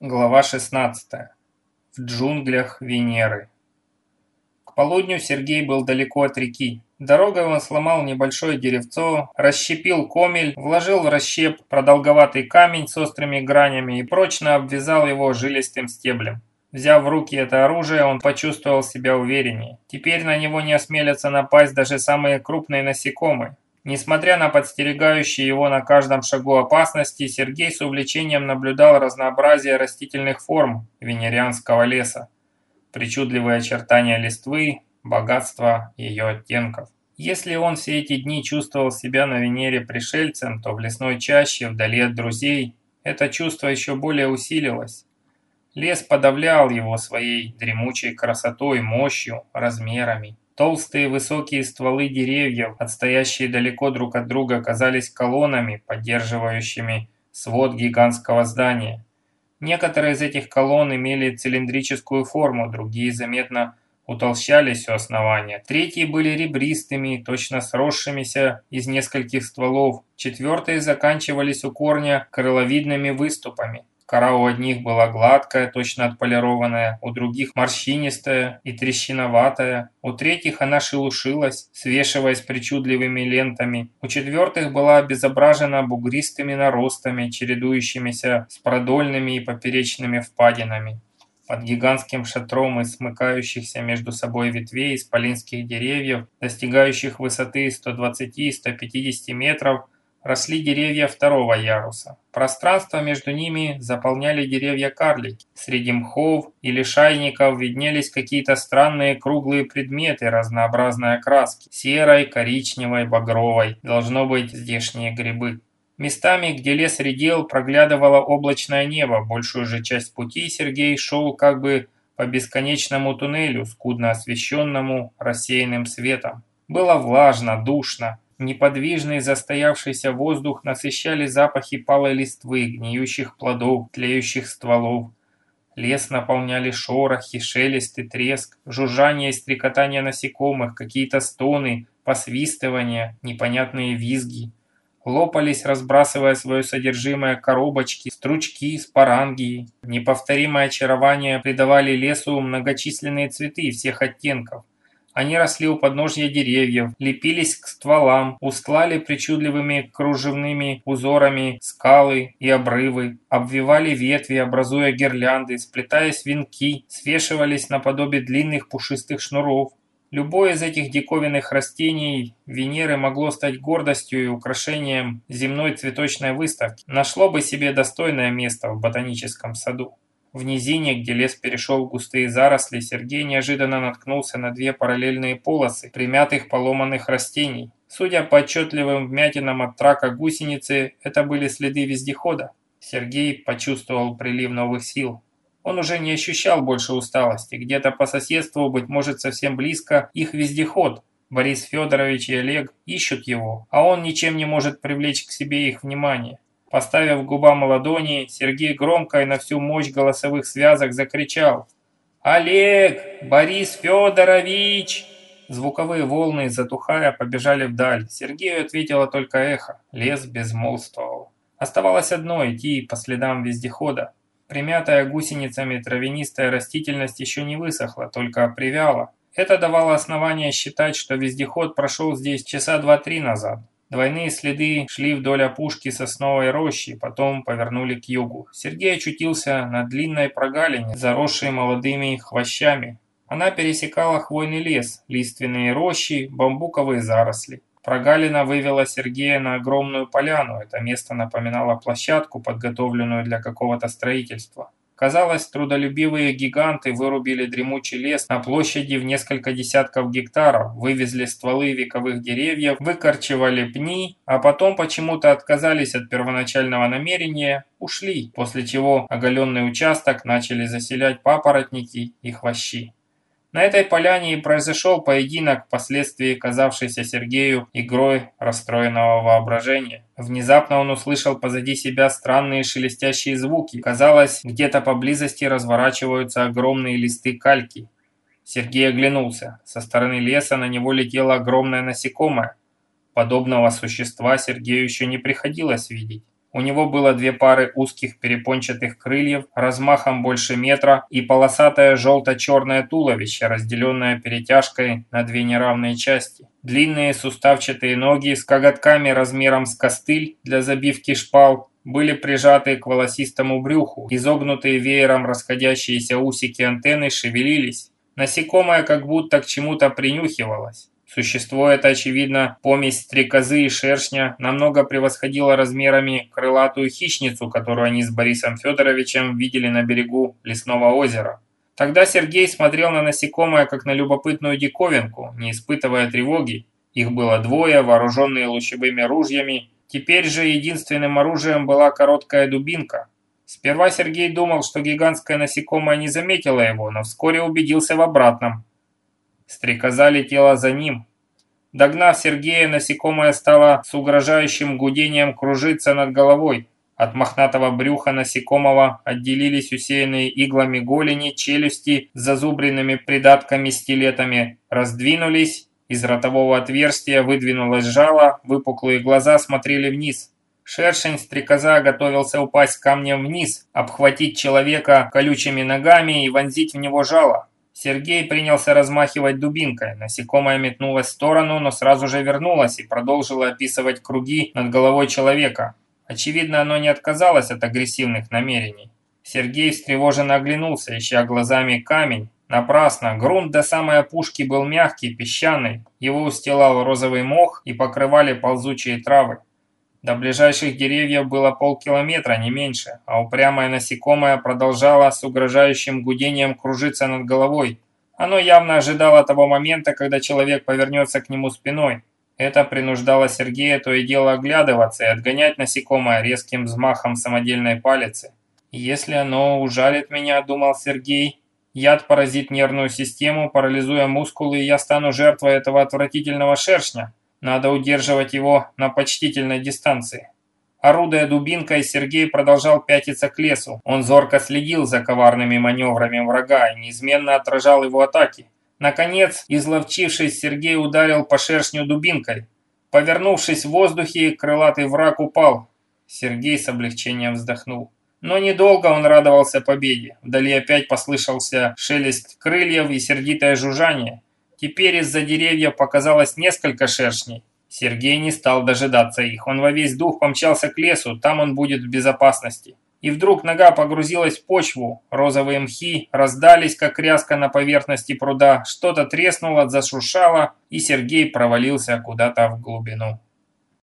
Глава 16. В джунглях Венеры. К полудню Сергей был далеко от реки. Дорогой он сломал небольшое деревцо, расщепил комель, вложил в расщеп продолговатый камень с острыми гранями и прочно обвязал его жилистым стеблем. Взяв в руки это оружие, он почувствовал себя увереннее. Теперь на него не осмелятся напасть даже самые крупные насекомые. Несмотря на подстерегающие его на каждом шагу опасности, Сергей с увлечением наблюдал разнообразие растительных форм венерианского леса, причудливые очертания листвы, богатство ее оттенков. Если он все эти дни чувствовал себя на Венере пришельцем, то в лесной чаще, вдали от друзей, это чувство еще более усилилось. Лес подавлял его своей дремучей красотой, мощью, размерами. Толстые высокие стволы деревьев, отстоящие далеко друг от друга, казались колоннами, поддерживающими свод гигантского здания. Некоторые из этих колонн имели цилиндрическую форму, другие заметно утолщались у основания. Третьи были ребристыми, точно сросшимися из нескольких стволов. Четвертые заканчивались у корня крыловидными выступами. Кора у одних была гладкая, точно отполированная, у других морщинистая и трещиноватая, у третьих она шелушилась, свешиваясь причудливыми лентами, у четвертых была обезображена бугристыми наростами, чередующимися с продольными и поперечными впадинами. Под гигантским шатром из смыкающихся между собой ветвей исполинских деревьев, достигающих высоты 120-150 метров, росли деревья второго яруса. Пространство между ними заполняли деревья-карлики. Среди мхов или шайников виднелись какие-то странные круглые предметы разнообразной окраски. Серой, коричневой, багровой. Должно быть здешние грибы. Местами, где лес редел, проглядывало облачное небо. Большую же часть пути Сергей шел как бы по бесконечному туннелю, скудно освещенному рассеянным светом. Было влажно, душно. Неподвижный застоявшийся воздух насыщали запахи палой листвы, гниющих плодов, тлеющих стволов. Лес наполняли шорохи, шелест и треск, жужжание и стрекотание насекомых, какие-то стоны, посвистывания, непонятные визги. Лопались, разбрасывая свое содержимое коробочки, стручки, спарангии. Неповторимое очарование придавали лесу многочисленные цветы всех оттенков. Они росли у подножья деревьев, лепились к стволам, устлали причудливыми кружевными узорами скалы и обрывы, обвивали ветви, образуя гирлянды, сплетаясь венки, свешивались наподобие длинных пушистых шнуров. Любое из этих диковинных растений Венеры могло стать гордостью и украшением земной цветочной выставки, нашло бы себе достойное место в ботаническом саду. В низине, где лес перешел в густые заросли, Сергей неожиданно наткнулся на две параллельные полосы примятых поломанных растений. Судя по отчетливым вмятинам от трака гусеницы, это были следы вездехода. Сергей почувствовал прилив новых сил. Он уже не ощущал больше усталости. Где-то по соседству, быть может совсем близко, их вездеход. Борис Федорович и Олег ищут его, а он ничем не может привлечь к себе их внимание. Поставив губам ладони, Сергей громко и на всю мощь голосовых связок закричал. «Олег! Борис Федорович!» Звуковые волны, затухая, побежали вдаль. Сергею ответило только эхо. Лес безмолвствовал. Оставалось одно – идти по следам вездехода. Примятая гусеницами травянистая растительность еще не высохла, только привяла. Это давало основание считать, что вездеход прошел здесь часа два-три назад. Двойные следы шли вдоль опушки сосновой рощи, потом повернули к югу. Сергей очутился на длинной прогалине, заросшей молодыми хвощами. Она пересекала хвойный лес, лиственные рощи, бамбуковые заросли. Прогалина вывела Сергея на огромную поляну. Это место напоминало площадку, подготовленную для какого-то строительства. Казалось, трудолюбивые гиганты вырубили дремучий лес на площади в несколько десятков гектаров, вывезли стволы вековых деревьев, выкорчевали пни, а потом почему-то отказались от первоначального намерения, ушли, после чего оголенный участок начали заселять папоротники и хвощи. На этой поляне и произошел поединок, впоследствии казавшийся Сергею игрой расстроенного воображения. Внезапно он услышал позади себя странные шелестящие звуки. Казалось, где-то поблизости разворачиваются огромные листы кальки. Сергей оглянулся. Со стороны леса на него летело огромное насекомое. Подобного существа Сергею еще не приходилось видеть. У него было две пары узких перепончатых крыльев, размахом больше метра и полосатое желто-черное туловище, разделенное перетяжкой на две неравные части. Длинные суставчатые ноги с коготками размером с костыль для забивки шпал были прижаты к волосистому брюху, изогнутые веером расходящиеся усики антенны шевелились. Насекомое как будто к чему-то принюхивалось. Существо это, очевидно, помесь стрекозы и шершня, намного превосходило размерами крылатую хищницу, которую они с Борисом Федоровичем видели на берегу лесного озера. Тогда Сергей смотрел на насекомое, как на любопытную диковинку, не испытывая тревоги. Их было двое, вооруженные лучевыми ружьями. Теперь же единственным оружием была короткая дубинка. Сперва Сергей думал, что гигантское насекомое не заметило его, но вскоре убедился в обратном. Стрекоза летела за ним. Догнав Сергея, насекомое стало с угрожающим гудением кружиться над головой. От мохнатого брюха насекомого отделились усеянные иглами голени, челюсти с зазубренными придатками-стилетами, раздвинулись, из ротового отверстия выдвинулось жало, выпуклые глаза смотрели вниз. Шершень-стрекоза готовился упасть камнем вниз, обхватить человека колючими ногами и вонзить в него жало. Сергей принялся размахивать дубинкой. Насекомое метнулось в сторону, но сразу же вернулось и продолжило описывать круги над головой человека. Очевидно, оно не отказалось от агрессивных намерений. Сергей встревоженно оглянулся, ища глазами камень. Напрасно. Грунт до самой опушки был мягкий, песчаный. Его устилал розовый мох и покрывали ползучие травы. До ближайших деревьев было полкилометра, не меньше, а упрямое насекомое продолжало с угрожающим гудением кружиться над головой. Оно явно ожидало того момента, когда человек повернется к нему спиной. Это принуждало Сергея то и дело оглядываться и отгонять насекомое резким взмахом самодельной палицы. «Если оно ужалит меня», — думал Сергей, — «яд поразит нервную систему, парализуя мускулы, и я стану жертвой этого отвратительного шершня». Надо удерживать его на почтительной дистанции. Орудуя дубинкой, Сергей продолжал пятиться к лесу. Он зорко следил за коварными маневрами врага и неизменно отражал его атаки. Наконец, изловчившись, Сергей ударил по шершню дубинкой. Повернувшись в воздухе, крылатый враг упал. Сергей с облегчением вздохнул. Но недолго он радовался победе. Вдали опять послышался шелест крыльев и сердитое жужжание. Теперь из-за деревьев показалось несколько шершней. Сергей не стал дожидаться их. Он во весь дух помчался к лесу, там он будет в безопасности. И вдруг нога погрузилась в почву, розовые мхи раздались, как ряска на поверхности пруда, что-то треснуло, зашуршало, и Сергей провалился куда-то в глубину.